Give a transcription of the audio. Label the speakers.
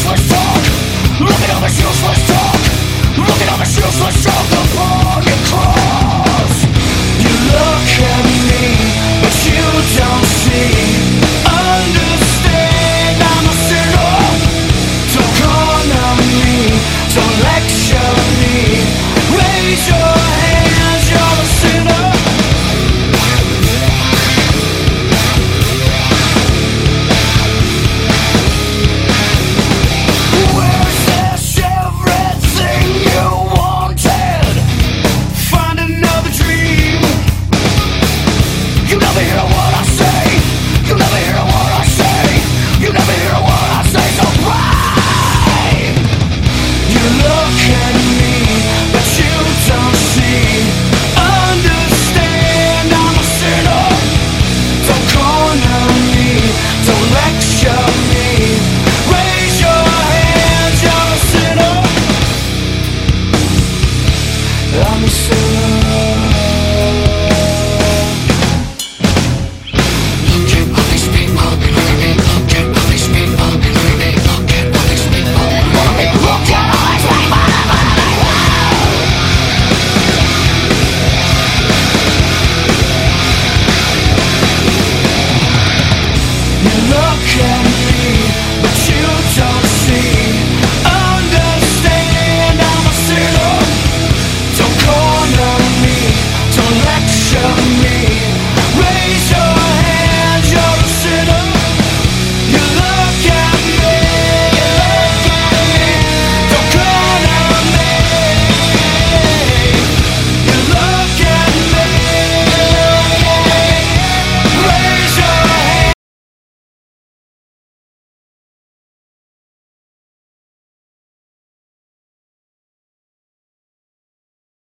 Speaker 1: useless talk all this useless talk look at